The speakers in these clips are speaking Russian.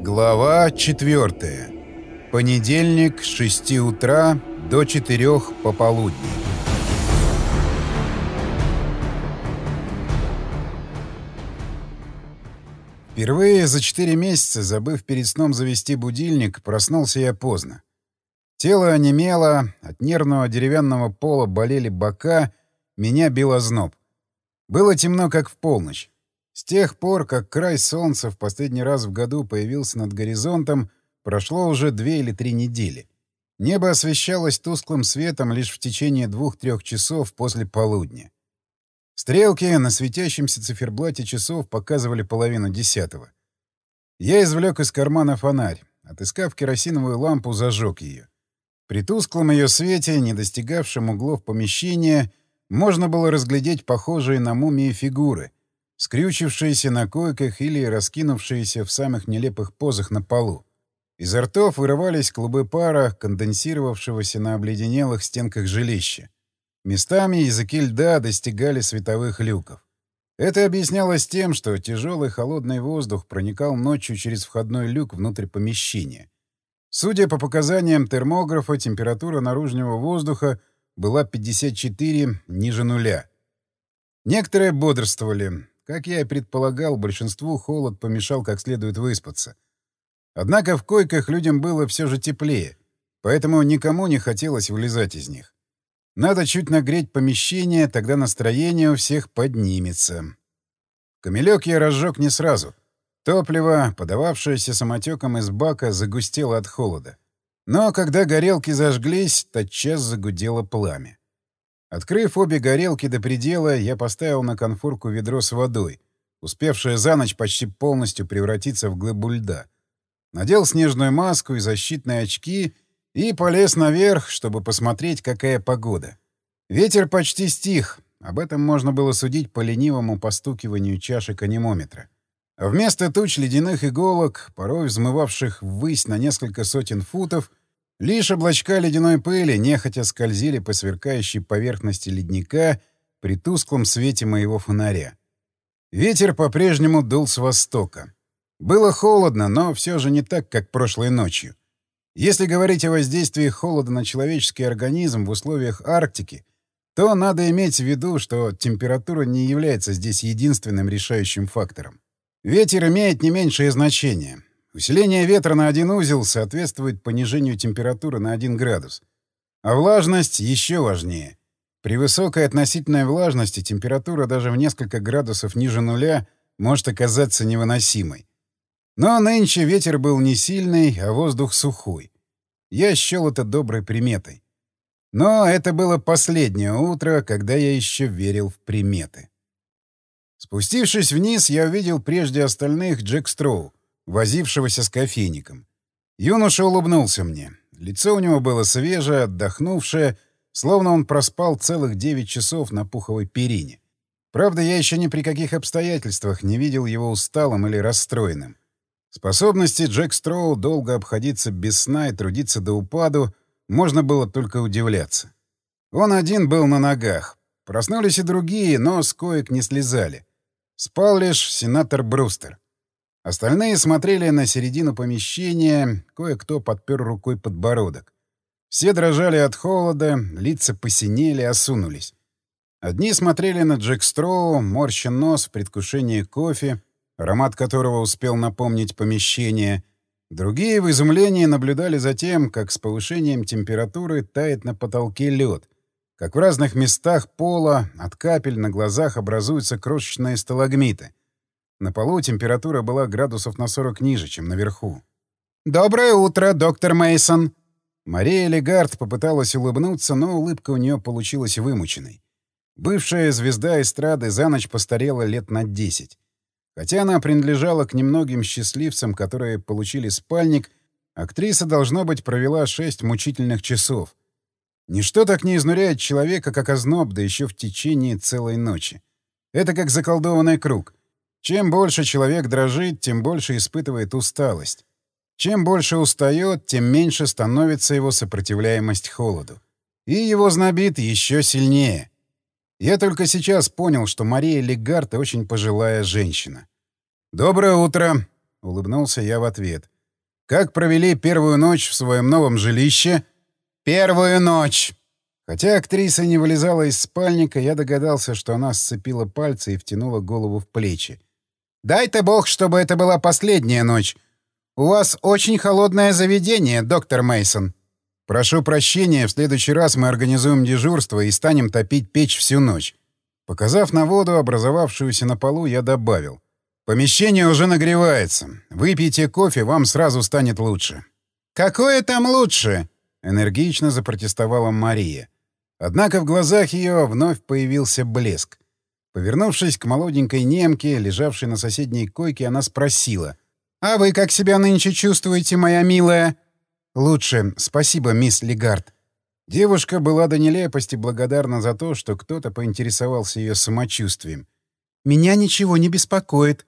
Глава 4. Понедельник с 6 утра до 4 пополудни. Впервые за 4 месяца, забыв перед сном завести будильник, проснулся я поздно. Тело онемело, от нервного деревянного пола болели бока, меня бил озноб. Было темно, как в полночь. С тех пор, как край солнца в последний раз в году появился над горизонтом, прошло уже две или три недели. Небо освещалось тусклым светом лишь в течение двух-трех часов после полудня. Стрелки на светящемся циферблате часов показывали половину десятого. Я извлек из кармана фонарь. Отыскав керосиновую лампу, зажег ее. При тусклом ее свете, не достигавшем углов помещения, можно было разглядеть похожие на мумии фигуры — скрючившиеся на койках или раскинувшиеся в самых нелепых позах на полу. Изо ртов вырывались клубы пара, конденсировавшегося на обледенелых стенках жилища. Местами языки льда достигали световых люков. Это объяснялось тем, что тяжелый холодный воздух проникал ночью через входной люк внутрь помещения. Судя по показаниям термографа, температура наружного воздуха была 54 ниже нуля. Некоторые бодрствовали, как я и предполагал, большинству холод помешал как следует выспаться. Однако в койках людям было все же теплее, поэтому никому не хотелось вылезать из них. Надо чуть нагреть помещение, тогда настроение у всех поднимется. Камелек я разжег не сразу. Топливо, подававшееся самотеком из бака, загустело от холода. Но когда горелки зажглись, тотчас загудело пламя. Открыв обе горелки до предела, я поставил на конфорку ведро с водой, успевшее за ночь почти полностью превратиться в глыбу льда. Надел снежную маску и защитные очки и полез наверх, чтобы посмотреть, какая погода. Ветер почти стих, об этом можно было судить по ленивому постукиванию чашек анимометра. Вместо туч ледяных иголок, порой взмывавших ввысь на несколько сотен футов, Лишь облачка ледяной пыли нехотя скользили по сверкающей поверхности ледника при тусклом свете моего фонаря. Ветер по-прежнему дул с востока. Было холодно, но все же не так, как прошлой ночью. Если говорить о воздействии холода на человеческий организм в условиях Арктики, то надо иметь в виду, что температура не является здесь единственным решающим фактором. Ветер имеет не меньшее значение. Усиление ветра на один узел соответствует понижению температуры на 1 градус. А влажность еще важнее. При высокой относительной влажности температура даже в несколько градусов ниже нуля может оказаться невыносимой. Но нынче ветер был не сильный, а воздух сухой. Я счел это доброй приметой. Но это было последнее утро, когда я еще верил в приметы. Спустившись вниз, я увидел прежде остальных Джек Строу возившегося с кофейником. Юноша улыбнулся мне. Лицо у него было свежее, отдохнувшее, словно он проспал целых девять часов на пуховой перине. Правда, я еще ни при каких обстоятельствах не видел его усталым или расстроенным. Способности Джек Строу долго обходиться без сна и трудиться до упаду можно было только удивляться. Он один был на ногах. Проснулись и другие, но с коек не слезали. Спал лишь сенатор Брустер. Остальные смотрели на середину помещения, кое-кто подпер рукой подбородок. Все дрожали от холода, лица посинели, осунулись. Одни смотрели на Джек Строу, морща нос в предвкушении кофе, аромат которого успел напомнить помещение. Другие в изумлении наблюдали за тем, как с повышением температуры тает на потолке лед, как в разных местах пола от капель на глазах образуются крошечные сталагмиты. На полу температура была градусов на 40 ниже, чем наверху. «Доброе утро, доктор Мейсон. Мария Легард попыталась улыбнуться, но улыбка у нее получилась вымученной. Бывшая звезда эстрады за ночь постарела лет на 10. Хотя она принадлежала к немногим счастливцам, которые получили спальник, актриса, должно быть, провела шесть мучительных часов. Ничто так не изнуряет человека, как озноб, да еще в течение целой ночи. Это как заколдованный круг. Чем больше человек дрожит, тем больше испытывает усталость. Чем больше устает, тем меньше становится его сопротивляемость холоду. И его знобит еще сильнее. Я только сейчас понял, что Мария Легарта очень пожилая женщина. «Доброе утро!» — улыбнулся я в ответ. «Как провели первую ночь в своем новом жилище?» «Первую ночь!» Хотя актриса не вылезала из спальника, я догадался, что она сцепила пальцы и втянула голову в плечи. «Дай-то бог, чтобы это была последняя ночь. У вас очень холодное заведение, доктор Мейсон. Прошу прощения, в следующий раз мы организуем дежурство и станем топить печь всю ночь». Показав на воду, образовавшуюся на полу, я добавил. «Помещение уже нагревается. Выпейте кофе, вам сразу станет лучше». «Какое там лучше?» — энергично запротестовала Мария. Однако в глазах ее вновь появился блеск. Повернувшись к молоденькой немке, лежавшей на соседней койке, она спросила. «А вы как себя нынче чувствуете, моя милая?» «Лучше. Спасибо, мисс Легард». Девушка была до нелепости благодарна за то, что кто-то поинтересовался ее самочувствием. «Меня ничего не беспокоит».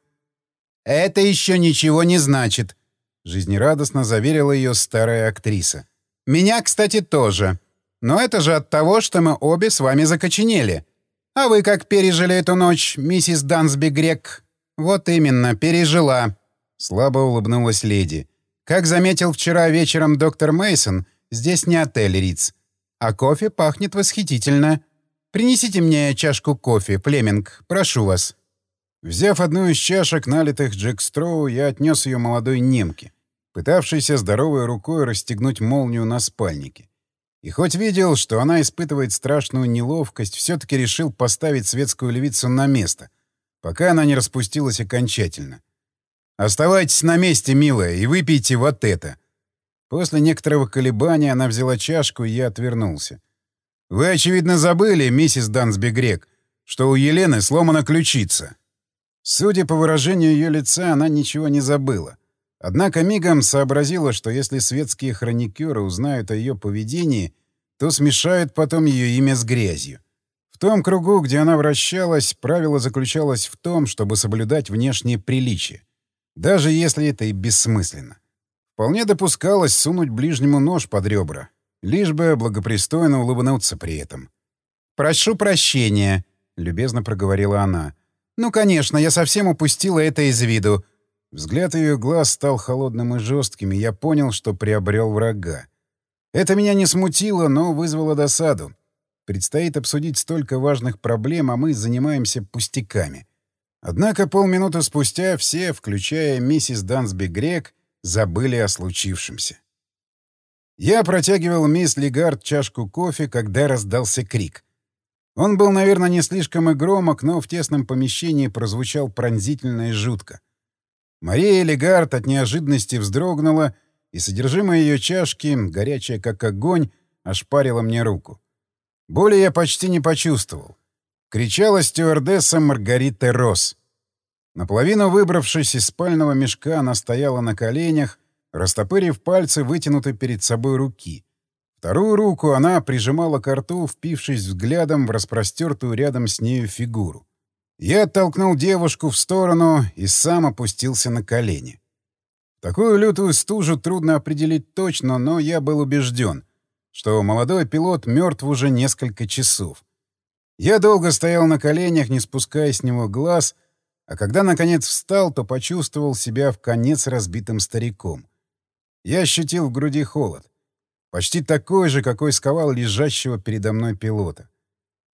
«Это еще ничего не значит», — жизнерадостно заверила ее старая актриса. «Меня, кстати, тоже. Но это же от того, что мы обе с вами закоченели. А вы как пережили эту ночь, миссис Дансби Грек? Вот именно, пережила. Слабо улыбнулась леди. Как заметил вчера вечером доктор Мейсон, здесь не отель Риц. А кофе пахнет восхитительно. Принесите мне чашку кофе, Флеминг, прошу вас. Взяв одну из чашек, налитых Джек Строу, я отнес ее молодой немке, пытавшейся здоровой рукой расстегнуть молнию на спальнике. И хоть видел, что она испытывает страшную неловкость, все-таки решил поставить светскую львицу на место, пока она не распустилась окончательно. «Оставайтесь на месте, милая, и выпейте вот это». После некоторого колебания она взяла чашку, и я отвернулся. «Вы, очевидно, забыли, миссис Дансби Грек, что у Елены сломана ключица». Судя по выражению ее лица, она ничего не забыла. Однако мигом сообразила, что если светские хроникеры узнают о ее поведении, то смешают потом ее имя с грязью. В том кругу, где она вращалась, правило заключалось в том, чтобы соблюдать внешнее приличие, даже если это и бессмысленно. Вполне допускалось сунуть ближнему нож под ребра, лишь бы благопристойно улыбнуться при этом. «Прошу прощения», — любезно проговорила она. «Ну, конечно, я совсем упустила это из виду. Взгляд ее глаз стал холодным и жестким, и я понял, что приобрел врага. Это меня не смутило, но вызвало досаду. Предстоит обсудить столько важных проблем, а мы занимаемся пустяками. Однако полминуты спустя все, включая миссис Дансби Грек, забыли о случившемся. Я протягивал мисс Легард чашку кофе, когда раздался крик. Он был, наверное, не слишком и громок, но в тесном помещении прозвучал пронзительно и жутко. Мария Легард от неожиданности вздрогнула, и содержимое ее чашки, горячая как огонь, ошпарило мне руку. Боли я почти не почувствовал. Кричала стюардесса Маргарита Росс. Наполовину выбравшись из спального мешка, она стояла на коленях, растопырив пальцы, вытянуты перед собой руки. Вторую руку она прижимала к рту, впившись взглядом в распростертую рядом с нею фигуру. Я оттолкнул девушку в сторону и сам опустился на колени. Такую лютую стужу трудно определить точно, но я был убежден, что молодой пилот мертв уже несколько часов. Я долго стоял на коленях, не спуская с него глаз, а когда, наконец, встал, то почувствовал себя в конец разбитым стариком. Я ощутил в груди холод. Почти такой же, какой сковал лежащего передо мной пилота.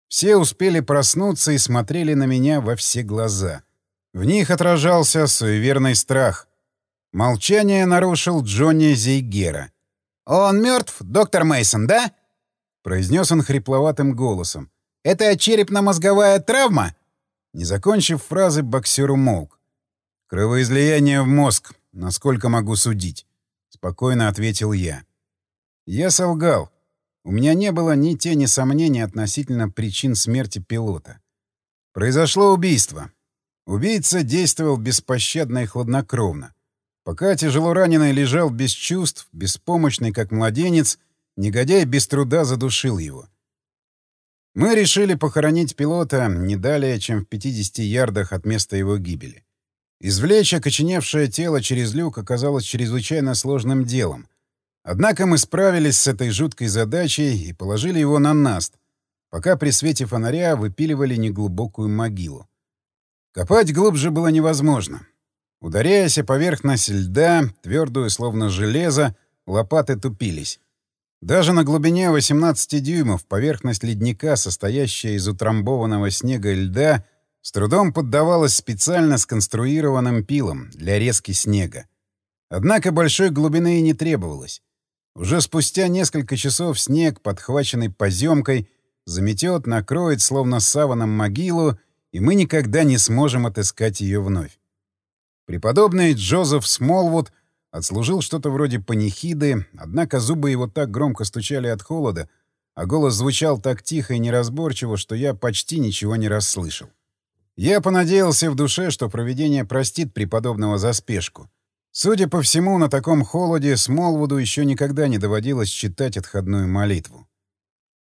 Все успели проснуться и смотрели на меня во все глаза. В них отражался суеверный страх. Молчание нарушил Джонни Зейгера. «Он мертв, доктор Мейсон, да?» произнес он хрипловатым голосом. «Это черепно-мозговая травма?» Не закончив фразы, боксер умолк. «Кровоизлияние в мозг, насколько могу судить», — спокойно ответил я. Я солгал. У меня не было ни тени сомнений относительно причин смерти пилота. Произошло убийство. Убийца действовал беспощадно и хладнокровно. Пока тяжело раненый лежал без чувств, беспомощный как младенец, негодяй без труда задушил его. Мы решили похоронить пилота не далее, чем в 50 ярдах от места его гибели. Извлечь окоченевшее тело через люк оказалось чрезвычайно сложным делом, Однако мы справились с этой жуткой задачей и положили его на наст, пока при свете фонаря выпиливали неглубокую могилу. Копать глубже было невозможно. Ударяясь о поверхность льда, твердую, словно железо, лопаты тупились. Даже на глубине 18 дюймов поверхность ледника, состоящая из утрамбованного снега и льда, с трудом поддавалась специально сконструированным пилом для резки снега. Однако большой глубины и не требовалось. Уже спустя несколько часов снег, подхваченный поземкой, заметет, накроет, словно саваном могилу, и мы никогда не сможем отыскать ее вновь. Преподобный Джозеф Смолвуд отслужил что-то вроде панихиды, однако зубы его так громко стучали от холода, а голос звучал так тихо и неразборчиво, что я почти ничего не расслышал. Я понадеялся в душе, что провидение простит преподобного за спешку. Судя по всему, на таком холоде Смолвуду еще никогда не доводилось читать отходную молитву.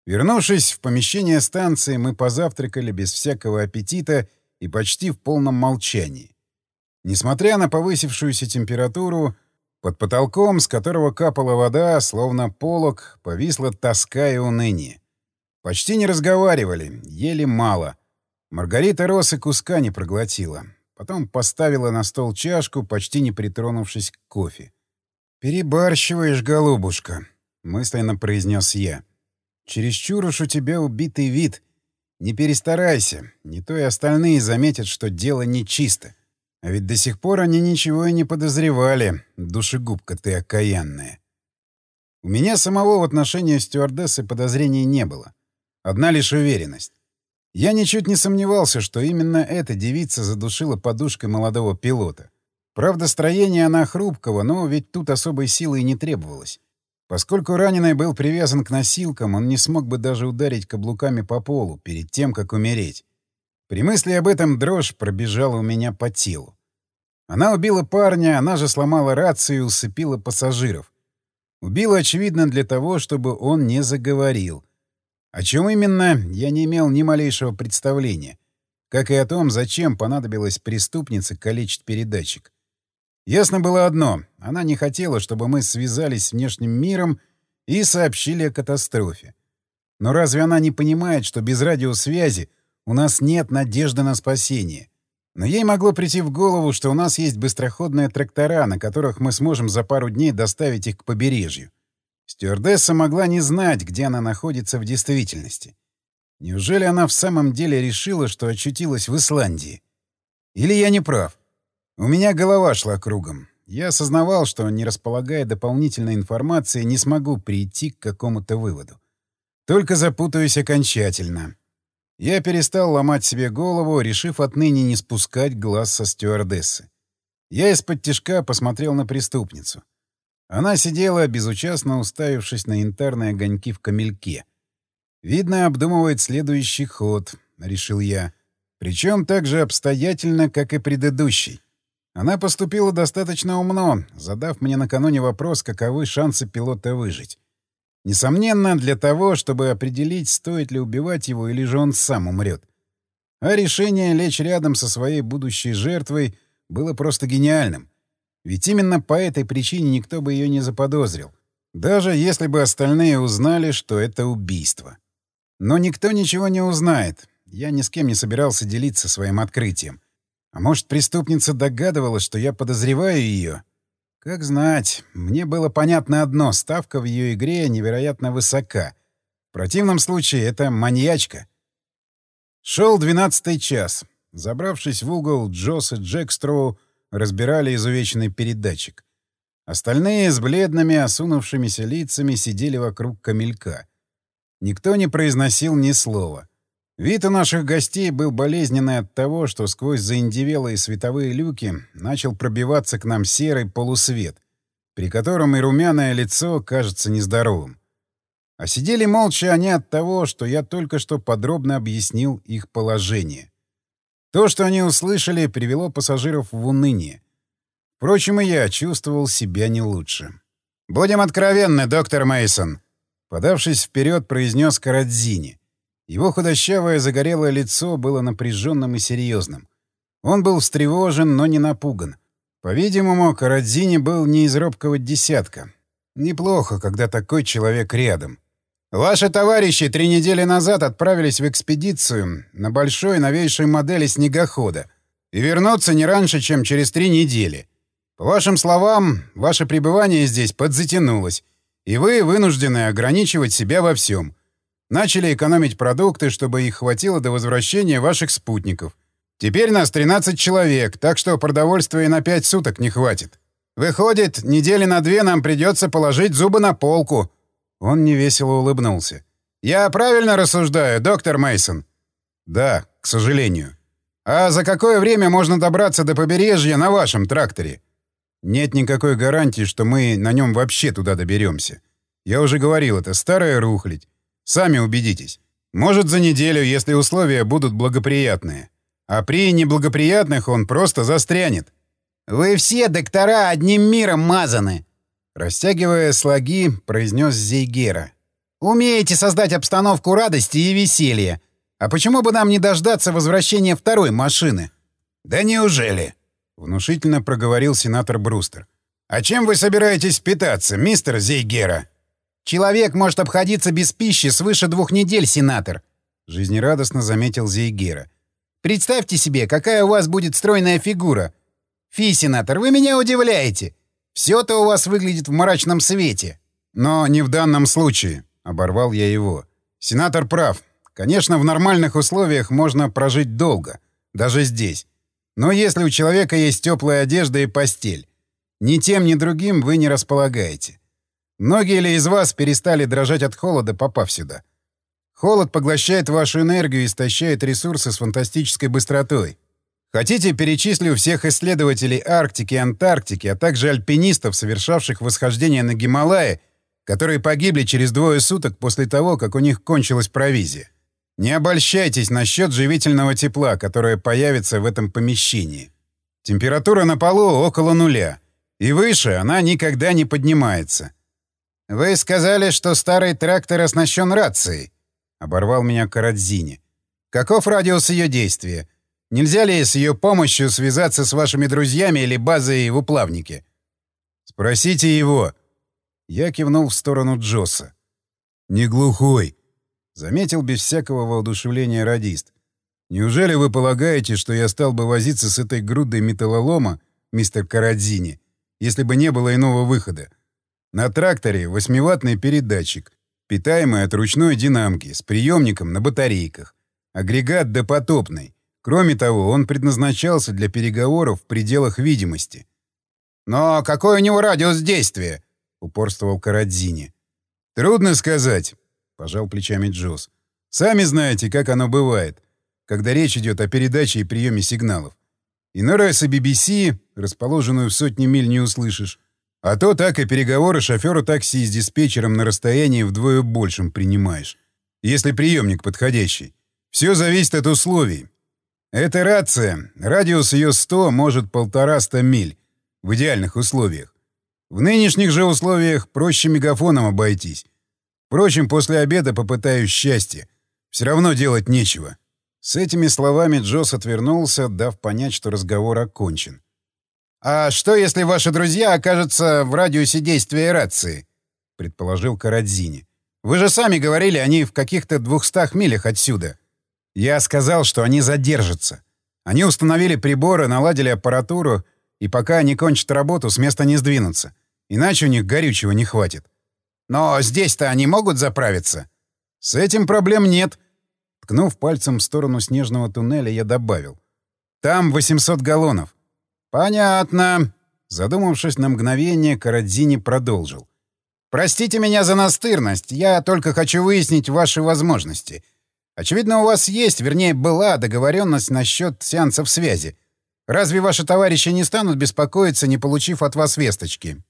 Вернувшись в помещение станции, мы позавтракали без всякого аппетита и почти в полном молчании. Несмотря на повысившуюся температуру, под потолком, с которого капала вода, словно полог, повисла тоска и уныние. Почти не разговаривали, ели мало. Маргарита Рос куска не проглотила. Потом поставила на стол чашку, почти не притронувшись к кофе. «Перебарщиваешь, голубушка», — мысленно произнес я. «Чересчур уж у тебя убитый вид. Не перестарайся, не то и остальные заметят, что дело нечисто. А ведь до сих пор они ничего и не подозревали, душегубка ты окаянная. У меня самого в отношении стюардессы подозрений не было. Одна лишь уверенность. Я ничуть не сомневался, что именно эта девица задушила подушкой молодого пилота. Правда, строение она хрупкого, но ведь тут особой силы и не требовалось. Поскольку раненый был привязан к носилкам, он не смог бы даже ударить каблуками по полу перед тем, как умереть. При мысли об этом дрожь пробежала у меня по телу. Она убила парня, она же сломала рацию и усыпила пассажиров. Убила, очевидно, для того, чтобы он не заговорил. О чем именно, я не имел ни малейшего представления. Как и о том, зачем понадобилось преступнице калечить передатчик. Ясно было одно — она не хотела, чтобы мы связались с внешним миром и сообщили о катастрофе. Но разве она не понимает, что без радиосвязи у нас нет надежды на спасение. Но ей могло прийти в голову, что у нас есть быстроходные трактора, на которых мы сможем за пару дней доставить их к побережью. Стюардесса могла не знать, где она находится в действительности. Неужели она в самом деле решила, что очутилась в Исландии? Или я не прав? У меня голова шла кругом. Я осознавал, что, не располагая дополнительной информацией, не смогу прийти к какому-то выводу. Только запутаюсь окончательно. Я перестал ломать себе голову, решив отныне не спускать глаз со стюардессы. Я из-под тишка посмотрел на преступницу. Она сидела, безучастно уставившись на янтарные огоньки в камельке. «Видно, обдумывает следующий ход», — решил я. Причем так же обстоятельно, как и предыдущий. Она поступила достаточно умно, задав мне накануне вопрос, каковы шансы пилота выжить. Несомненно, для того, чтобы определить, стоит ли убивать его или же он сам умрет. А решение лечь рядом со своей будущей жертвой было просто гениальным. Ведь именно по этой причине никто бы ее не заподозрил. Даже если бы остальные узнали, что это убийство. Но никто ничего не узнает. Я ни с кем не собирался делиться своим открытием. А может, преступница догадывалась, что я подозреваю ее, как знать, мне было понятно одно — ставка в ее игре невероятно высока. В противном случае это маньячка. Шел двенадцатый час. Забравшись в угол, Джосс и Джекстроу разбирали изувеченный передатчик. Остальные с бледными, осунувшимися лицами сидели вокруг камелька. Никто не произносил ни слова. Вид у наших гостей был болезненный от того, что сквозь заиндевелые световые люки начал пробиваться к нам серый полусвет, при котором и румяное лицо кажется нездоровым. А сидели молча они от того, что я только что подробно объяснил их положение. То, что они услышали, привело пассажиров в уныние. Впрочем, и я чувствовал себя не лучше. «Будем откровенны, доктор Мейсон, подавшись вперед, произнес Карадзини. Его худощавое загорелое лицо было напряженным и серьезным. Он был встревожен, но не напуган. По-видимому, Карадзини был не из робкого десятка. Неплохо, когда такой человек рядом. «Ваши товарищи три недели назад отправились в экспедицию на большой новейшей модели снегохода. И вернуться не раньше, чем через три недели. По вашим словам, ваше пребывание здесь подзатянулось, и вы вынуждены ограничивать себя во всем. Начали экономить продукты, чтобы их хватило до возвращения ваших спутников. Теперь нас 13 человек, так что продовольствия на 5 суток не хватит. Выходит, недели на две нам придется положить зубы на полку. Он невесело улыбнулся. Я правильно рассуждаю, доктор Мейсон? Да, к сожалению. А за какое время можно добраться до побережья на вашем тракторе? Нет никакой гарантии, что мы на нем вообще туда доберемся. Я уже говорил, это старая рухлядь. Сами убедитесь. Может, за неделю, если условия будут благоприятные. А при неблагоприятных он просто застрянет. «Вы все доктора одним миром мазаны!» Растягивая слоги, произнес Зейгера. «Умеете создать обстановку радости и веселья. А почему бы нам не дождаться возвращения второй машины?» «Да неужели?» — внушительно проговорил сенатор Брустер. «А чем вы собираетесь питаться, мистер Зейгера?» «Человек может обходиться без пищи свыше двух недель, сенатор», — жизнерадостно заметил Зейгера. «Представьте себе, какая у вас будет стройная фигура. Фи, сенатор, вы меня удивляете. Все-то у вас выглядит в мрачном свете». «Но не в данном случае», — оборвал я его. «Сенатор прав. Конечно, в нормальных условиях можно прожить долго, даже здесь. Но если у человека есть теплая одежда и постель, ни тем, ни другим вы не располагаете. Многие ли из вас перестали дрожать от холода, попав сюда? Холод поглощает вашу энергию и истощает ресурсы с фантастической быстротой. Хотите, перечислю всех исследователей Арктики и Антарктики, а также альпинистов, совершавших восхождение на Гималаи, которые погибли через двое суток после того, как у них кончилась провизия. Не обольщайтесь насчет живительного тепла, которое появится в этом помещении. Температура на полу около нуля, и выше она никогда не поднимается. «Вы сказали, что старый трактор оснащен рацией», — оборвал меня Карадзини. «Каков радиус ее действия? Нельзя ли с ее помощью связаться с вашими друзьями или базой в Уплавнике?» «Спросите его». Я кивнул в сторону Джосса. «Не глухой», — заметил без всякого воодушевления радист. «Неужели вы полагаете, что я стал бы возиться с этой грудой металлолома, мистер Карадзини, если бы не было иного выхода? На тракторе восьмиваттный передатчик, питаемый от ручной динамки, с приемником на батарейках. Агрегат допотопный. Кроме того, он предназначался для переговоров в пределах видимости. «Но какой у него радиус действия?» — упорствовал Карадзини. «Трудно сказать», — пожал плечами Джоз. «Сами знаете, как оно бывает, когда речь идет о передаче и приеме сигналов. Иной раз и BBC, расположенную в сотни миль, не услышишь. А то так и переговоры шофера такси с диспетчером на расстоянии вдвое большим принимаешь. Если приемник подходящий. Все зависит от условий. Это рация. Радиус ее 100, может, полтораста миль. В идеальных условиях. В нынешних же условиях проще мегафоном обойтись. Впрочем, после обеда попытаюсь счастье. Все равно делать нечего. С этими словами Джосс отвернулся, дав понять, что разговор окончен. «А что, если ваши друзья окажутся в радиусе действия рации?» — предположил Карадзини. «Вы же сами говорили, они в каких-то двухстах милях отсюда». «Я сказал, что они задержатся. Они установили приборы, наладили аппаратуру, и пока они кончат работу, с места не сдвинутся. Иначе у них горючего не хватит». «Но здесь-то они могут заправиться?» «С этим проблем нет». Ткнув пальцем в сторону снежного туннеля, я добавил. «Там 800 галлонов. «Понятно». Задумавшись на мгновение, Карадзини продолжил. «Простите меня за настырность. Я только хочу выяснить ваши возможности. Очевидно, у вас есть, вернее, была договоренность насчет сеансов связи. Разве ваши товарищи не станут беспокоиться, не получив от вас весточки?»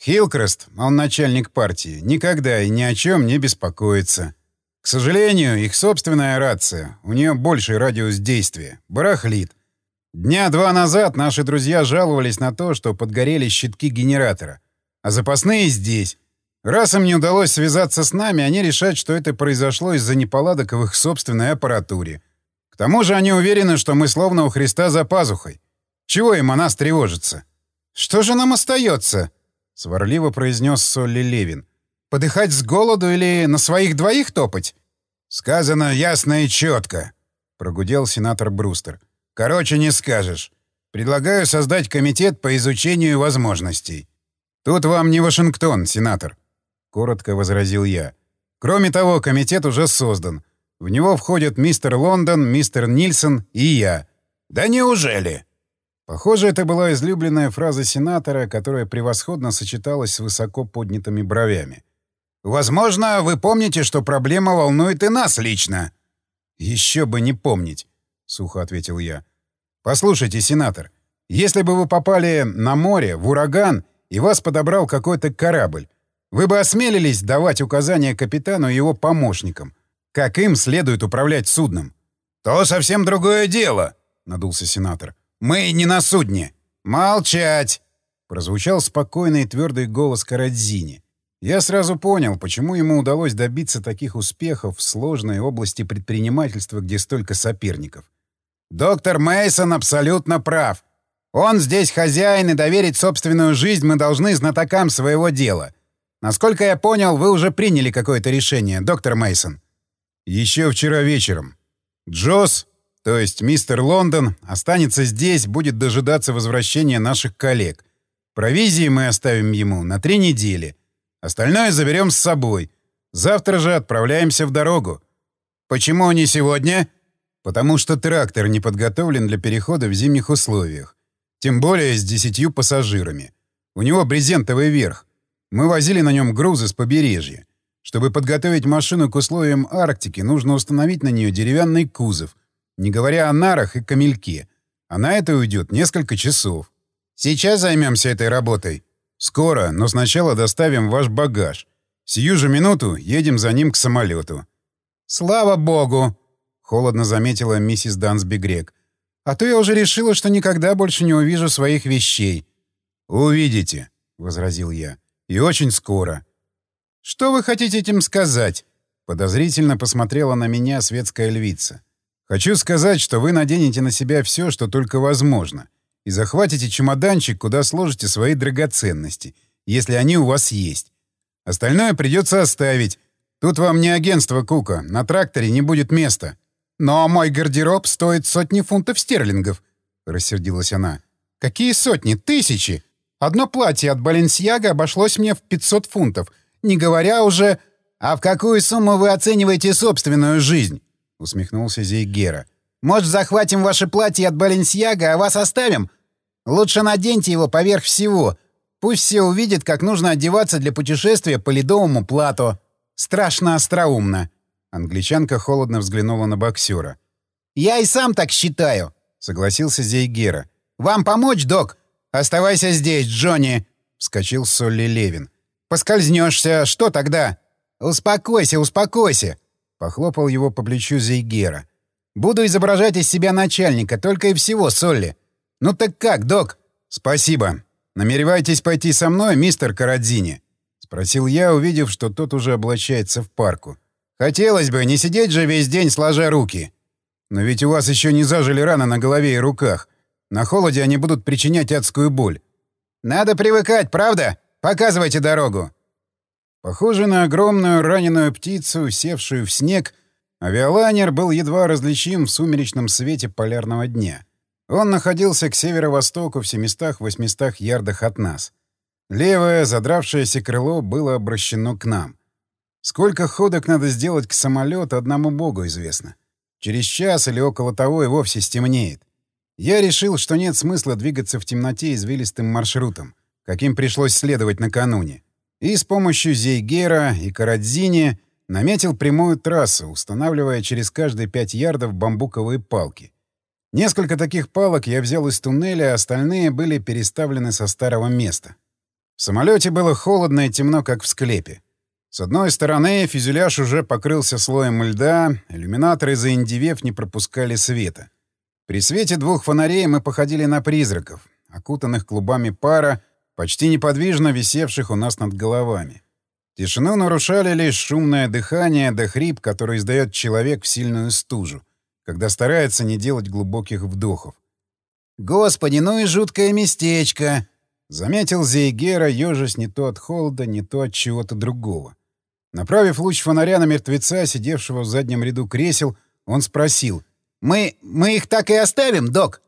Хилкрест, он начальник партии, никогда и ни о чем не беспокоится. К сожалению, их собственная рация, у нее больший радиус действия, барахлит. Дня два назад наши друзья жаловались на то, что подгорели щитки генератора. А запасные здесь. Раз им не удалось связаться с нами, они решат, что это произошло из-за неполадок в их собственной аппаратуре. К тому же они уверены, что мы словно у Христа за пазухой. Чего им о нас тревожиться? «Что же нам остается?» — сварливо произнес Солли Левин. «Подыхать с голоду или на своих двоих топать?» «Сказано ясно и четко», — прогудел сенатор Брустер. Короче, не скажешь. Предлагаю создать комитет по изучению возможностей. Тут вам не Вашингтон, сенатор. Коротко возразил я. Кроме того, комитет уже создан. В него входят мистер Лондон, мистер Нильсон и я. Да неужели? Похоже, это была излюбленная фраза сенатора, которая превосходно сочеталась с высоко поднятыми бровями. «Возможно, вы помните, что проблема волнует и нас лично». «Еще бы не помнить», — сухо ответил я. «Послушайте, сенатор, если бы вы попали на море, в ураган, и вас подобрал какой-то корабль, вы бы осмелились давать указания капитану и его помощникам, как им следует управлять судном?» «То совсем другое дело», — надулся сенатор. Мы не на судне. Молчать!» Прозвучал спокойный и твердый голос Карадзини. Я сразу понял, почему ему удалось добиться таких успехов в сложной области предпринимательства, где столько соперников. «Доктор Мейсон абсолютно прав. Он здесь хозяин, и доверить собственную жизнь мы должны знатокам своего дела. Насколько я понял, вы уже приняли какое-то решение, доктор Мейсон. Еще вчера вечером. Джосс то есть мистер Лондон останется здесь, будет дожидаться возвращения наших коллег. Провизии мы оставим ему на три недели. Остальное заберем с собой. Завтра же отправляемся в дорогу. Почему не сегодня? Потому что трактор не подготовлен для перехода в зимних условиях. Тем более с десятью пассажирами. У него брезентовый верх. Мы возили на нем грузы с побережья. Чтобы подготовить машину к условиям Арктики, нужно установить на нее деревянный кузов — не говоря о нарах и камельке. А на это уйдет несколько часов. Сейчас займемся этой работой. Скоро, но сначала доставим ваш багаж. Сию же минуту едем за ним к самолету. Слава богу! Холодно заметила миссис Дансби Грек. А то я уже решила, что никогда больше не увижу своих вещей. Увидите, возразил я. И очень скоро. Что вы хотите этим сказать? Подозрительно посмотрела на меня светская львица. Хочу сказать, что вы наденете на себя все, что только возможно, и захватите чемоданчик, куда сложите свои драгоценности, если они у вас есть. Остальное придется оставить. Тут вам не агентство Кука, на тракторе не будет места. Но мой гардероб стоит сотни фунтов стерлингов, — рассердилась она. Какие сотни? Тысячи! Одно платье от Баленсьяга обошлось мне в 500 фунтов, не говоря уже... А в какую сумму вы оцениваете собственную жизнь? — усмехнулся Зейгера. «Может, захватим ваше платье от Баленсьяга, а вас оставим? Лучше наденьте его поверх всего. Пусть все увидят, как нужно одеваться для путешествия по ледовому плато. Страшно остроумно». Англичанка холодно взглянула на боксера. «Я и сам так считаю», — согласился Зейгера. «Вам помочь, док? Оставайся здесь, Джонни», — вскочил Солли Левин. «Поскользнешься, что тогда?» «Успокойся, успокойся», Похлопал его по плечу Зейгера. «Буду изображать из себя начальника, только и всего, Солли. Ну так как, док?» «Спасибо. Намереваетесь пойти со мной, мистер Карадзини?» — спросил я, увидев, что тот уже облачается в парку. «Хотелось бы, не сидеть же весь день сложа руки. Но ведь у вас еще не зажили раны на голове и руках. На холоде они будут причинять адскую боль. Надо привыкать, правда? Показывайте дорогу». Похожий на огромную раненую птицу, севшую в снег, авиалайнер был едва различим в сумеречном свете полярного дня. Он находился к северо-востоку в 700-800 ярдах от нас. Левое, задравшееся крыло было обращено к нам. Сколько ходок надо сделать к самолету, одному богу известно. Через час или около того и вовсе стемнеет. Я решил, что нет смысла двигаться в темноте извилистым маршрутом, каким пришлось следовать накануне и с помощью Зейгера и Карадзини наметил прямую трассу, устанавливая через каждые пять ярдов бамбуковые палки. Несколько таких палок я взял из туннеля, остальные были переставлены со старого места. В самолете было холодно и темно, как в склепе. С одной стороны, фюзеляж уже покрылся слоем льда, иллюминаторы, заиндевев, не пропускали света. При свете двух фонарей мы походили на призраков, окутанных клубами пара, почти неподвижно висевших у нас над головами. Тишину нарушали лишь шумное дыхание да хрип, который издает человек в сильную стужу, когда старается не делать глубоких вдохов. «Господи, ну и жуткое местечко!» — заметил Зейгера, ежась не то от холода, не то от чего-то другого. Направив луч фонаря на мертвеца, сидевшего в заднем ряду кресел, он спросил. Мы... мы их так и оставим, док?»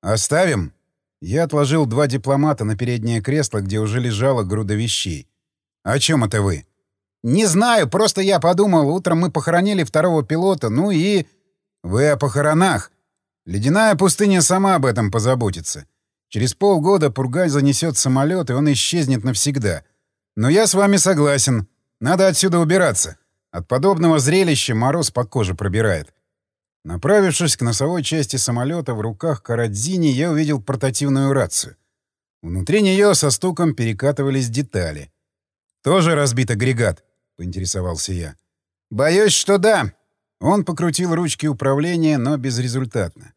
«Оставим?» Я отложил два дипломата на переднее кресло, где уже лежала груда вещей. «О чем это вы?» «Не знаю, просто я подумал, утром мы похоронили второго пилота, ну и...» «Вы о похоронах? Ледяная пустыня сама об этом позаботится. Через полгода Пургай занесет самолет, и он исчезнет навсегда. Но я с вами согласен. Надо отсюда убираться. От подобного зрелища мороз по коже пробирает. Направившись к носовой части самолета, в руках Карадзини я увидел портативную рацию. Внутри нее со стуком перекатывались детали. «Тоже разбит агрегат?» — поинтересовался я. «Боюсь, что да». Он покрутил ручки управления, но безрезультатно.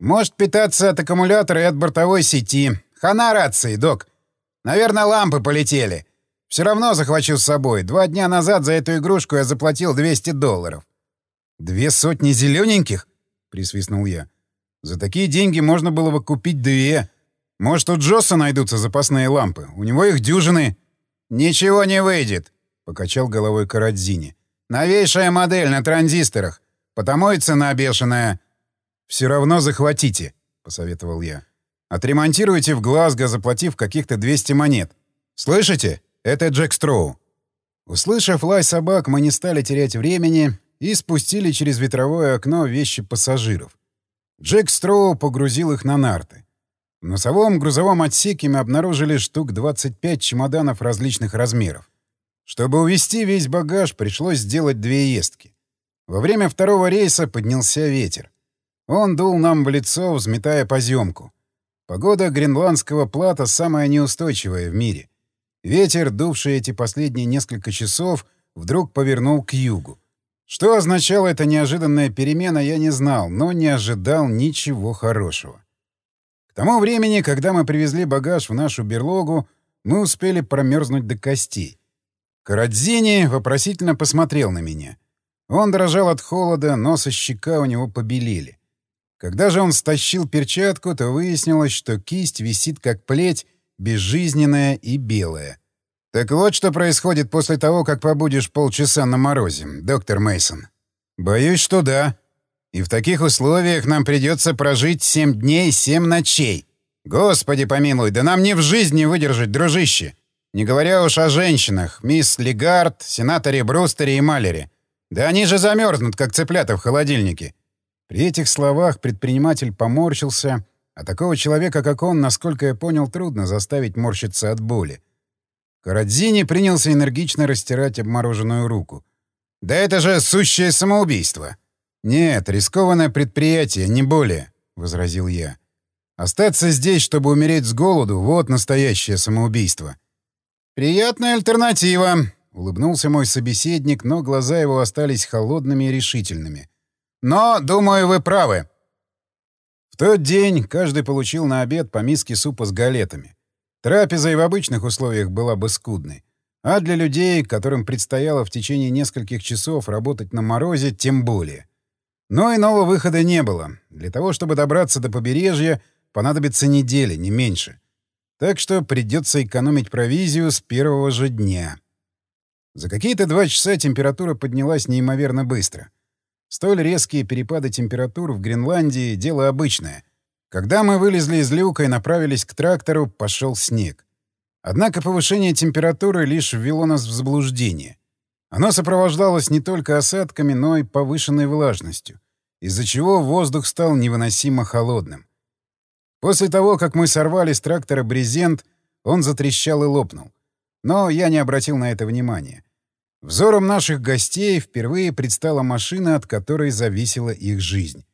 «Может питаться от аккумулятора и от бортовой сети. Хана рации, док. Наверное, лампы полетели. Все равно захвачу с собой. Два дня назад за эту игрушку я заплатил 200 долларов. «Две сотни зелененьких?» — присвистнул я. «За такие деньги можно было бы купить две. Может, у Джосса найдутся запасные лампы. У него их дюжины». «Ничего не выйдет», — покачал головой Карадзини. «Новейшая модель на транзисторах. Потому и цена бешеная». «Все равно захватите», — посоветовал я. «Отремонтируйте в Глазго, заплатив каких-то 200 монет. Слышите? Это Джек Строу». Услышав лай собак, мы не стали терять времени и спустили через ветровое окно вещи пассажиров. Джек Строу погрузил их на нарты. В носовом грузовом отсеке мы обнаружили штук 25 чемоданов различных размеров. Чтобы увезти весь багаж, пришлось сделать две ездки. Во время второго рейса поднялся ветер. Он дул нам в лицо, взметая поземку. Погода гренландского плата самая неустойчивая в мире. Ветер, дувший эти последние несколько часов, вдруг повернул к югу. Что означала эта неожиданная перемена, я не знал, но не ожидал ничего хорошего. К тому времени, когда мы привезли багаж в нашу берлогу, мы успели промерзнуть до костей. Карадзини вопросительно посмотрел на меня. Он дрожал от холода, нос и щека у него побелели. Когда же он стащил перчатку, то выяснилось, что кисть висит как плеть, безжизненная и белая. Так вот, что происходит после того, как побудешь полчаса на морозе, доктор Мейсон. Боюсь, что да. И в таких условиях нам придется прожить семь дней, семь ночей. Господи помилуй, да нам не в жизни выдержать, дружище. Не говоря уж о женщинах, мисс Легард, сенаторе Брустере и Малере. Да они же замерзнут, как цыплята в холодильнике. При этих словах предприниматель поморщился, а такого человека, как он, насколько я понял, трудно заставить морщиться от боли. Карадзини принялся энергично растирать обмороженную руку. «Да это же сущее самоубийство!» «Нет, рискованное предприятие, не более», — возразил я. «Остаться здесь, чтобы умереть с голоду — вот настоящее самоубийство». «Приятная альтернатива», — улыбнулся мой собеседник, но глаза его остались холодными и решительными. «Но, думаю, вы правы». В тот день каждый получил на обед по миске супа с галетами. Трапеза и в обычных условиях была бы скудной. А для людей, которым предстояло в течение нескольких часов работать на морозе, тем более. Но иного выхода не было. Для того, чтобы добраться до побережья, понадобится недели, не меньше. Так что придется экономить провизию с первого же дня. За какие-то два часа температура поднялась неимоверно быстро. Столь резкие перепады температур в Гренландии — дело обычное. Когда мы вылезли из люка и направились к трактору, пошел снег. Однако повышение температуры лишь ввело нас в заблуждение. Оно сопровождалось не только осадками, но и повышенной влажностью, из-за чего воздух стал невыносимо холодным. После того, как мы сорвали с трактора брезент, он затрещал и лопнул. Но я не обратил на это внимания. Взором наших гостей впервые предстала машина, от которой зависела их жизнь.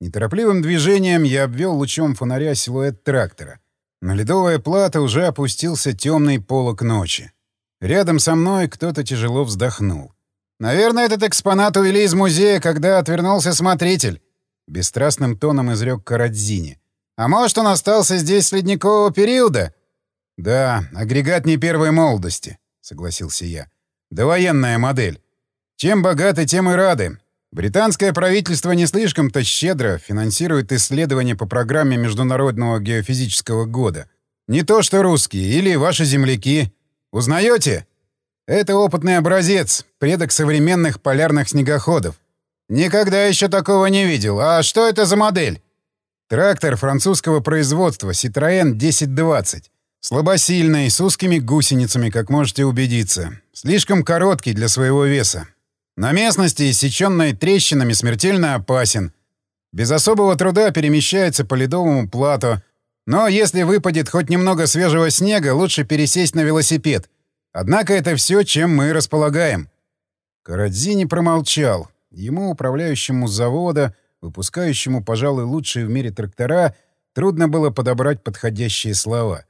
Неторопливым движением я обвел лучом фонаря силуэт трактора. На ледовая плата уже опустился темный полок ночи. Рядом со мной кто-то тяжело вздохнул. «Наверное, этот экспонат увели из музея, когда отвернулся смотритель», — бесстрастным тоном изрек Карадзини. «А может, он остался здесь с ледникового периода?» «Да, агрегат не первой молодости», — согласился я. «Довоенная модель. Чем богаты, тем и рады. Британское правительство не слишком-то щедро финансирует исследования по программе Международного геофизического года. Не то что русские или ваши земляки. Узнаете? Это опытный образец, предок современных полярных снегоходов. «Никогда еще такого не видел. А что это за модель?» «Трактор французского производства Citroën 1020. Слабосильный, с узкими гусеницами, как можете убедиться. Слишком короткий для своего веса. На местности, иссеченной трещинами, смертельно опасен. Без особого труда перемещается по ледовому плато. Но если выпадет хоть немного свежего снега, лучше пересесть на велосипед. Однако это все, чем мы располагаем». Карадзини промолчал. Ему, управляющему завода, выпускающему, пожалуй, лучшие в мире трактора, трудно было подобрать подходящие слова.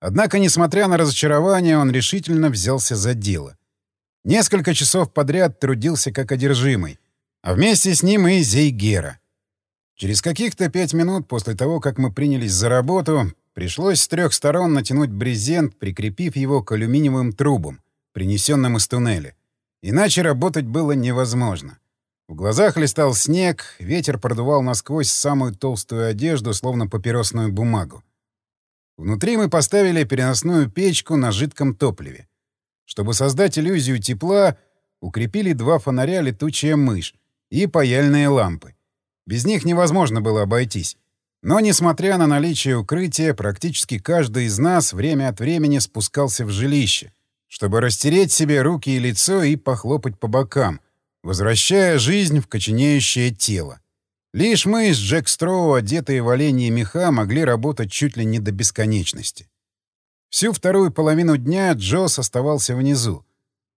Однако, несмотря на разочарование, он решительно взялся за дело. Несколько часов подряд трудился как одержимый, а вместе с ним и Зейгера. Через каких-то пять минут после того, как мы принялись за работу, пришлось с трех сторон натянуть брезент, прикрепив его к алюминиевым трубам, принесенным из туннеля. Иначе работать было невозможно. В глазах листал снег, ветер продувал насквозь самую толстую одежду, словно папиросную бумагу. Внутри мы поставили переносную печку на жидком топливе. Чтобы создать иллюзию тепла, укрепили два фонаря «Летучая мышь» и паяльные лампы. Без них невозможно было обойтись. Но, несмотря на наличие укрытия, практически каждый из нас время от времени спускался в жилище, чтобы растереть себе руки и лицо и похлопать по бокам, возвращая жизнь в коченеющее тело. Лишь мы с Джек Строу, одетые в оленьи меха, могли работать чуть ли не до бесконечности. Всю вторую половину дня Джос оставался внизу.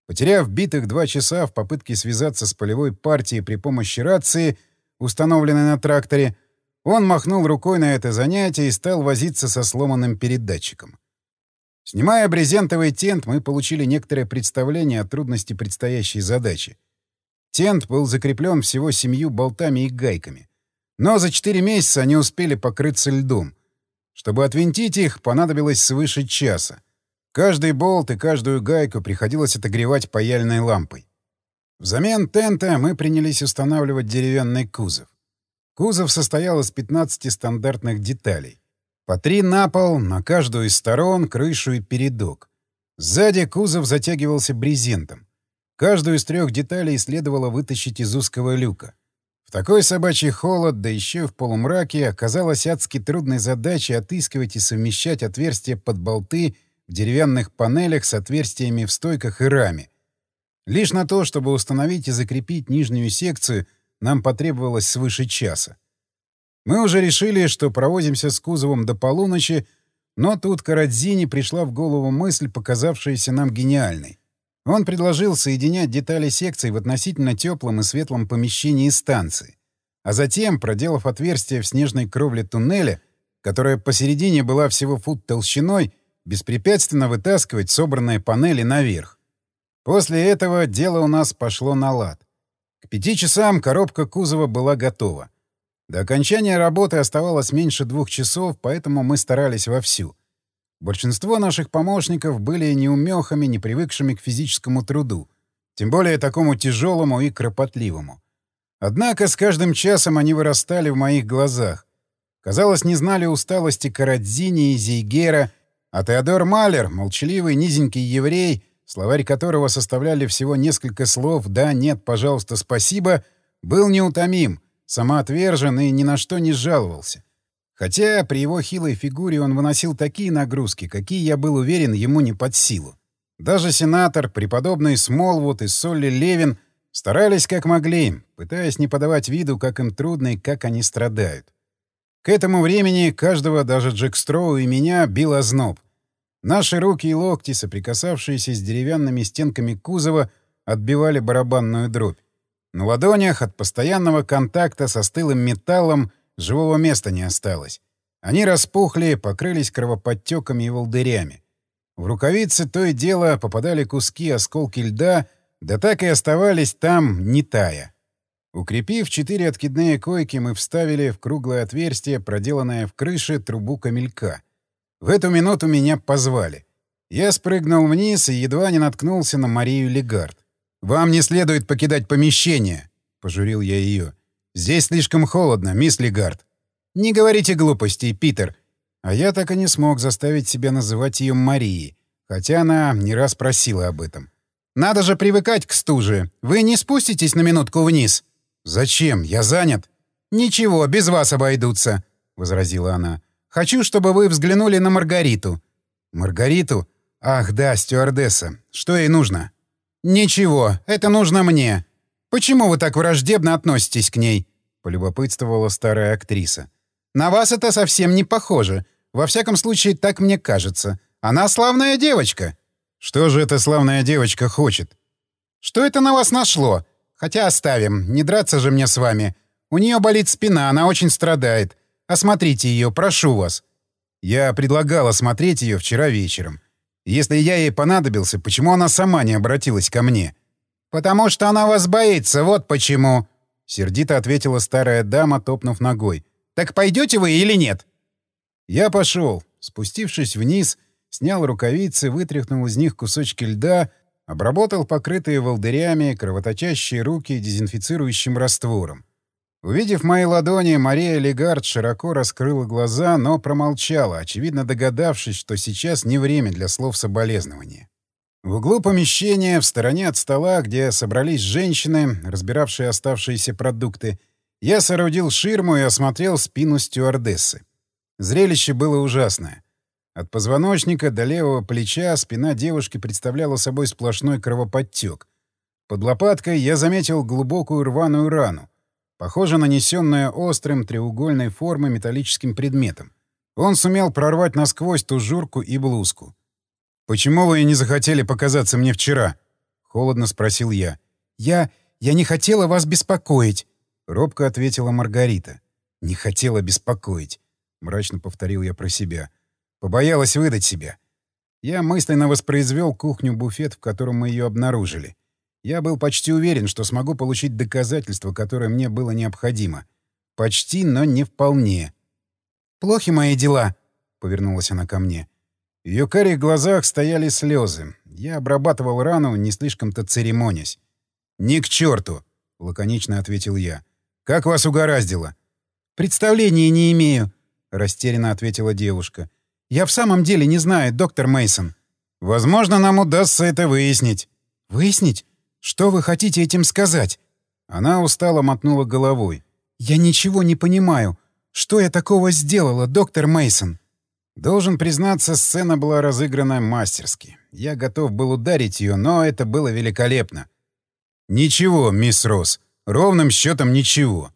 Потеряв битых два часа в попытке связаться с полевой партией при помощи рации, установленной на тракторе, он махнул рукой на это занятие и стал возиться со сломанным передатчиком. Снимая брезентовый тент, мы получили некоторое представление о трудности предстоящей задачи — Тент был закреплен всего семью болтами и гайками. Но за четыре месяца они успели покрыться льдом. Чтобы отвинтить их, понадобилось свыше часа. Каждый болт и каждую гайку приходилось отогревать паяльной лампой. Взамен тента мы принялись устанавливать деревянный кузов. Кузов состоял из 15 стандартных деталей. По три на пол, на каждую из сторон, крышу и передок. Сзади кузов затягивался брезентом. Каждую из трех деталей следовало вытащить из узкого люка. Такой собачий холод, да еще в полумраке, оказалось адски трудной задачей отыскивать и совмещать отверстия под болты в деревянных панелях с отверстиями в стойках и раме. Лишь на то, чтобы установить и закрепить нижнюю секцию, нам потребовалось свыше часа. Мы уже решили, что провозимся с кузовом до полуночи, но тут Карадзини пришла в голову мысль, показавшаяся нам гениальной. Он предложил соединять детали секций в относительно теплом и светлом помещении станции, а затем, проделав отверстие в снежной кровле туннеля, которая посередине была всего фут толщиной, беспрепятственно вытаскивать собранные панели наверх. После этого дело у нас пошло на лад. К пяти часам коробка кузова была готова. До окончания работы оставалось меньше двух часов, поэтому мы старались вовсю — Большинство наших помощников были неумехами, не привыкшими к физическому труду, тем более такому тяжелому и кропотливому. Однако с каждым часом они вырастали в моих глазах. Казалось, не знали усталости Карадзини и Зейгера, а Теодор Малер, молчаливый низенький еврей, словарь которого составляли всего несколько слов «да», «нет», «пожалуйста», «спасибо», был неутомим, самоотвержен и ни на что не жаловался. Хотя при его хилой фигуре он выносил такие нагрузки, какие, я был уверен, ему не под силу. Даже сенатор, преподобный Смолвуд и Солли Левин старались как могли, пытаясь не подавать виду, как им трудно и как они страдают. К этому времени каждого, даже Джек Строу и меня, бил озноб. Наши руки и локти, соприкасавшиеся с деревянными стенками кузова, отбивали барабанную дробь. На ладонях от постоянного контакта со стылым металлом Живого места не осталось. Они распухли, покрылись кровоподтеками и волдырями. В рукавицы то и дело попадали куски, осколки льда, да так и оставались там, не тая. Укрепив четыре откидные койки, мы вставили в круглое отверстие, проделанное в крыше, трубу камелька. В эту минуту меня позвали. Я спрыгнул вниз и едва не наткнулся на Марию Легард. «Вам не следует покидать помещение», — пожурил я ее. «Здесь слишком холодно, мисс Легард». «Не говорите глупостей, Питер». А я так и не смог заставить себя называть ее Марией, хотя она не раз просила об этом. «Надо же привыкать к стуже. Вы не спуститесь на минутку вниз?» «Зачем? Я занят». «Ничего, без вас обойдутся», — возразила она. «Хочу, чтобы вы взглянули на Маргариту». «Маргариту? Ах, да, стюардесса. Что ей нужно?» «Ничего, это нужно мне. Почему вы так враждебно относитесь к ней?» — полюбопытствовала старая актриса. «На вас это совсем не похоже. Во всяком случае, так мне кажется. Она славная девочка». «Что же эта славная девочка хочет?» «Что это на вас нашло? Хотя оставим, не драться же мне с вами. У нее болит спина, она очень страдает. Осмотрите ее, прошу вас». Я предлагал осмотреть ее вчера вечером. Если я ей понадобился, почему она сама не обратилась ко мне? «Потому что она вас боится, вот почему», — сердито ответила старая дама, топнув ногой. «Так пойдете вы или нет?» Я пошел. Спустившись вниз, снял рукавицы, вытряхнул из них кусочки льда, обработал покрытые волдырями, кровоточащие руки дезинфицирующим раствором. Увидев мои ладони, Мария Легард широко раскрыла глаза, но промолчала, очевидно догадавшись, что сейчас не время для слов соболезнования. В углу помещения, в стороне от стола, где собрались женщины, разбиравшие оставшиеся продукты, я соорудил ширму и осмотрел спину стюардессы. Зрелище было ужасное. От позвоночника до левого плеча спина девушки представляла собой сплошной кровоподтек. Под лопаткой я заметил глубокую рваную рану, похоже, нанесенная острым треугольной формы металлическим предметом. Он сумел прорвать насквозь тужурку и блузку. «Почему вы не захотели показаться мне вчера?» — холодно спросил я. «Я... я не хотела вас беспокоить», — робко ответила Маргарита. «Не хотела беспокоить», — мрачно повторил я про себя. «Побоялась выдать себя». Я мысленно воспроизвел кухню-буфет, в котором мы ее обнаружили. Я был почти уверен, что смогу получить доказательство, которое мне было необходимо. Почти, но не вполне. «Плохи мои дела», — повернулась она ко мне. В ее карих глазах стояли слезы. Я обрабатывал рану, не слишком-то церемонясь. «Ни к черту!» — лаконично ответил я. «Как вас угораздило?» «Представления не имею», — растерянно ответила девушка. «Я в самом деле не знаю, доктор Мейсон. «Возможно, нам удастся это выяснить». «Выяснить? «Что вы хотите этим сказать?» Она устало мотнула головой. «Я ничего не понимаю. Что я такого сделала, доктор Мейсон? Должен признаться, сцена была разыграна мастерски. Я готов был ударить ее, но это было великолепно. «Ничего, мисс Росс. Ровным счетом ничего».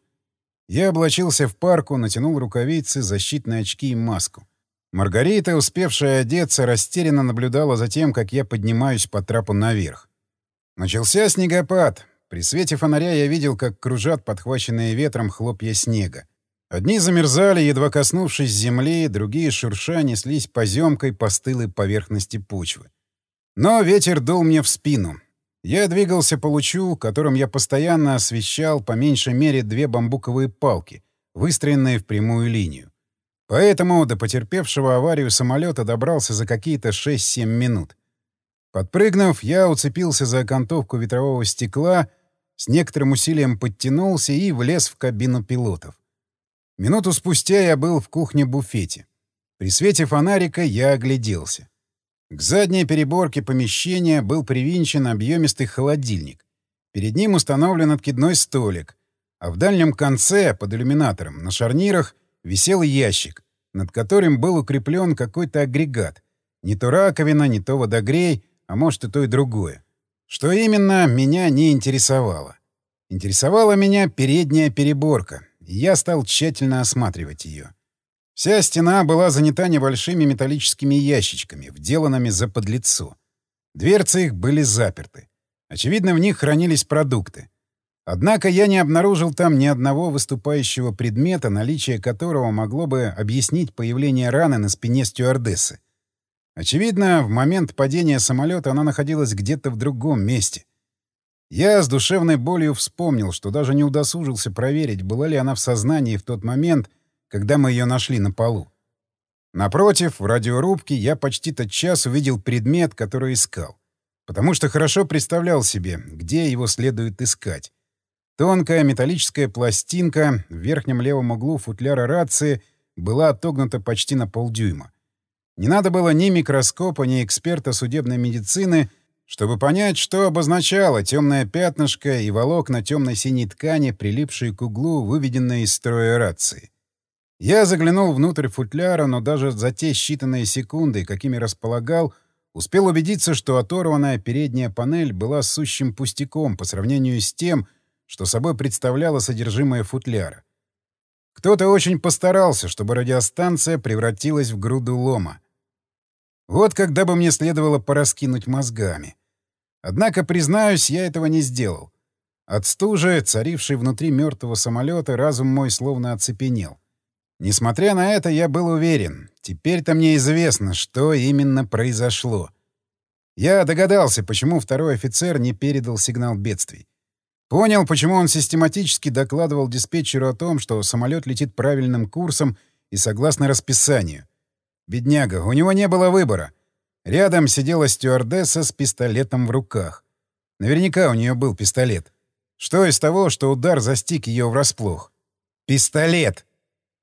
Я облачился в парку, натянул рукавицы, защитные очки и маску. Маргарита, успевшая одеться, растерянно наблюдала за тем, как я поднимаюсь по трапу наверх. Начался снегопад. При свете фонаря я видел, как кружат подхваченные ветром хлопья снега. Одни замерзали, едва коснувшись земли, другие шурша неслись поземкой по стылой поверхности почвы. Но ветер дул мне в спину. Я двигался по лучу, которым я постоянно освещал по меньшей мере две бамбуковые палки, выстроенные в прямую линию. Поэтому до потерпевшего аварию самолета добрался за какие-то 6-7 минут. Подпрыгнув, я уцепился за окантовку ветрового стекла, с некоторым усилием подтянулся и влез в кабину пилотов. Минуту спустя я был в кухне-буфете. При свете фонарика я огляделся. К задней переборке помещения был привинчен объемистый холодильник. Перед ним установлен откидной столик, а в дальнем конце, под иллюминатором, на шарнирах, висел ящик, над которым был укреплен какой-то агрегат. Не то раковина, не то водогрей — а может и то и другое. Что именно, меня не интересовало. Интересовала меня передняя переборка, я стал тщательно осматривать ее. Вся стена была занята небольшими металлическими ящичками, вделанными за подлицо. Дверцы их были заперты. Очевидно, в них хранились продукты. Однако я не обнаружил там ни одного выступающего предмета, наличие которого могло бы объяснить появление раны на спине стюардессы. Очевидно, в момент падения самолета она находилась где-то в другом месте. Я с душевной болью вспомнил, что даже не удосужился проверить, была ли она в сознании в тот момент, когда мы ее нашли на полу. Напротив, в радиорубке я почти тот час увидел предмет, который искал. Потому что хорошо представлял себе, где его следует искать. Тонкая металлическая пластинка в верхнем левом углу футляра рации была отогнута почти на полдюйма. Не надо было ни микроскопа, ни эксперта судебной медицины, чтобы понять, что обозначало темное пятнышко и волокна темно-синей ткани, прилипшие к углу, выведенные из строя рации. Я заглянул внутрь футляра, но даже за те считанные секунды, какими располагал, успел убедиться, что оторванная передняя панель была сущим пустяком по сравнению с тем, что собой представляло содержимое футляра. Кто-то очень постарался, чтобы радиостанция превратилась в груду лома. Вот когда бы мне следовало пораскинуть мозгами. Однако, признаюсь, я этого не сделал. От стужи, царившей внутри мертвого самолета, разум мой словно оцепенел. Несмотря на это, я был уверен. Теперь-то мне известно, что именно произошло. Я догадался, почему второй офицер не передал сигнал бедствий. Понял, почему он систематически докладывал диспетчеру о том, что самолет летит правильным курсом и согласно расписанию. Бедняга, у него не было выбора. Рядом сидела стюардесса с пистолетом в руках. Наверняка у нее был пистолет. Что из того, что удар застиг ее врасплох? Пистолет!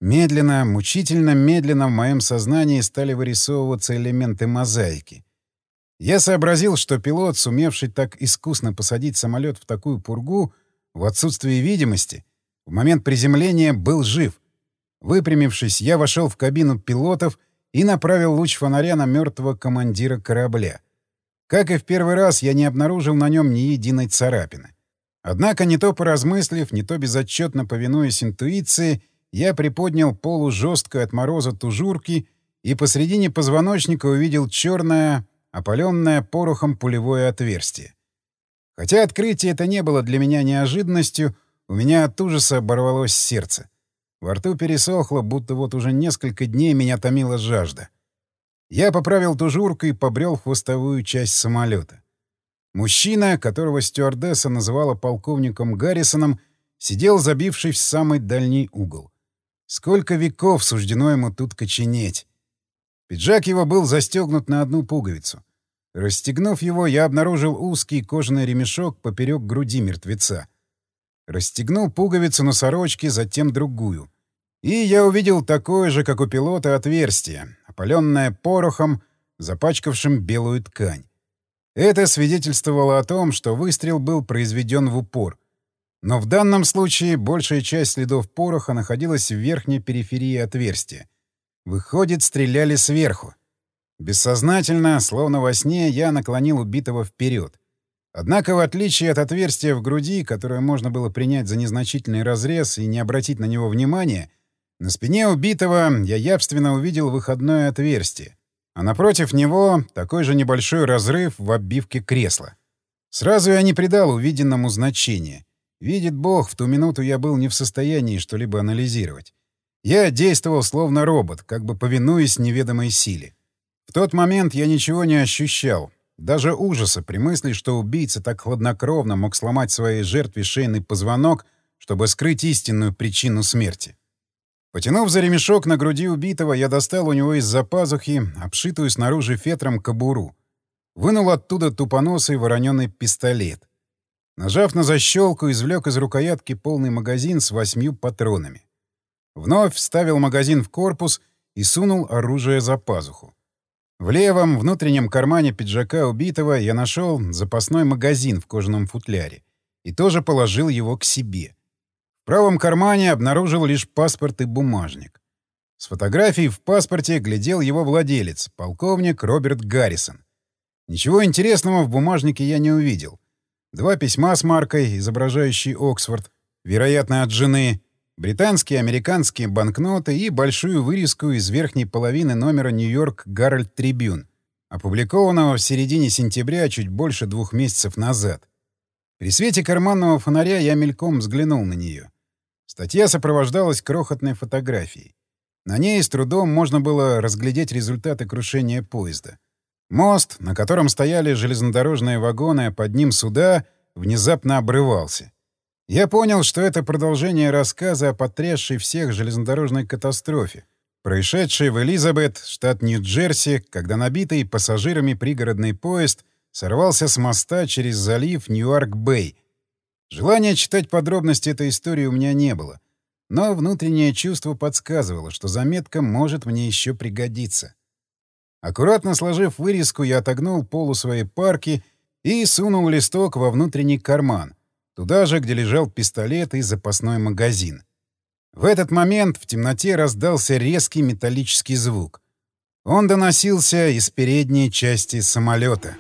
Медленно, мучительно медленно в моем сознании стали вырисовываться элементы мозаики. Я сообразил, что пилот, сумевший так искусно посадить самолет в такую пургу, в отсутствии видимости, в момент приземления был жив. Выпрямившись, я вошел в кабину пилотов и направил луч фонаря на мертвого командира корабля. Как и в первый раз, я не обнаружил на нем ни единой царапины. Однако, не то поразмыслив, не то безотчетно повинуясь интуиции, я приподнял полужесткую от мороза тужурки и посредине позвоночника увидел черное, опаленное порохом пулевое отверстие. Хотя открытие это не было для меня неожиданностью, у меня от ужаса оборвалось сердце. Во рту пересохло, будто вот уже несколько дней меня томила жажда. Я поправил тужурку и побрел хвостовую часть самолета. Мужчина, которого стюардесса называла полковником Гаррисоном, сидел, забившись в самый дальний угол. Сколько веков суждено ему тут коченеть. Пиджак его был застегнут на одну пуговицу. Расстегнув его, я обнаружил узкий кожаный ремешок поперек груди мертвеца. Расстегнул пуговицу на сорочке, затем другую. И я увидел такое же, как у пилота, отверстие, опаленное порохом, запачкавшим белую ткань. Это свидетельствовало о том, что выстрел был произведен в упор. Но в данном случае большая часть следов пороха находилась в верхней периферии отверстия. Выходит, стреляли сверху. Бессознательно, словно во сне, я наклонил убитого вперед. Однако, в отличие от отверстия в груди, которое можно было принять за незначительный разрез и не обратить на него внимания, на спине убитого я явственно увидел выходное отверстие, а напротив него такой же небольшой разрыв в оббивке кресла. Сразу я не придал увиденному значения — Видит Бог, в ту минуту я был не в состоянии что-либо анализировать. Я действовал словно робот, как бы повинуясь неведомой силе. В тот момент я ничего не ощущал, даже ужаса при мысли, что убийца так хладнокровно мог сломать своей жертве шейный позвонок, чтобы скрыть истинную причину смерти. Потянув за ремешок на груди убитого, я достал у него из-за пазухи, обшитую снаружи фетром, кобуру. Вынул оттуда тупоносый вороненый пистолет. Нажав на защелку, извлек из рукоятки полный магазин с восьмью патронами. Вновь вставил магазин в корпус и сунул оружие за пазуху. В левом внутреннем кармане пиджака убитого я нашел запасной магазин в кожаном футляре и тоже положил его к себе. В правом кармане обнаружил лишь паспорт и бумажник. С фотографией в паспорте глядел его владелец, полковник Роберт Гаррисон. Ничего интересного в бумажнике я не увидел. Два письма с маркой, изображающей Оксфорд, вероятно, от жены, британские американские банкноты и большую вырезку из верхней половины номера «Нью-Йорк Гарольд Трибюн», опубликованного в середине сентября чуть больше двух месяцев назад. При свете карманного фонаря я мельком взглянул на нее. Статья сопровождалась крохотной фотографией. На ней с трудом можно было разглядеть результаты крушения поезда. Мост, на котором стояли железнодорожные вагоны, а под ним суда, внезапно обрывался. Я понял, что это продолжение рассказа о потрясшей всех железнодорожной катастрофе, происшедшей в Элизабет, штат Нью-Джерси, когда набитый пассажирами пригородный поезд сорвался с моста через залив Ньюарк-Бэй. Желания читать подробности этой истории у меня не было, но внутреннее чувство подсказывало, что заметка может мне еще пригодиться. Аккуратно сложив вырезку, я отогнул полу своей парки и сунул листок во внутренний карман, туда же, где лежал пистолет и запасной магазин. В этот момент в темноте раздался резкий металлический звук. Он доносился из передней части самолета.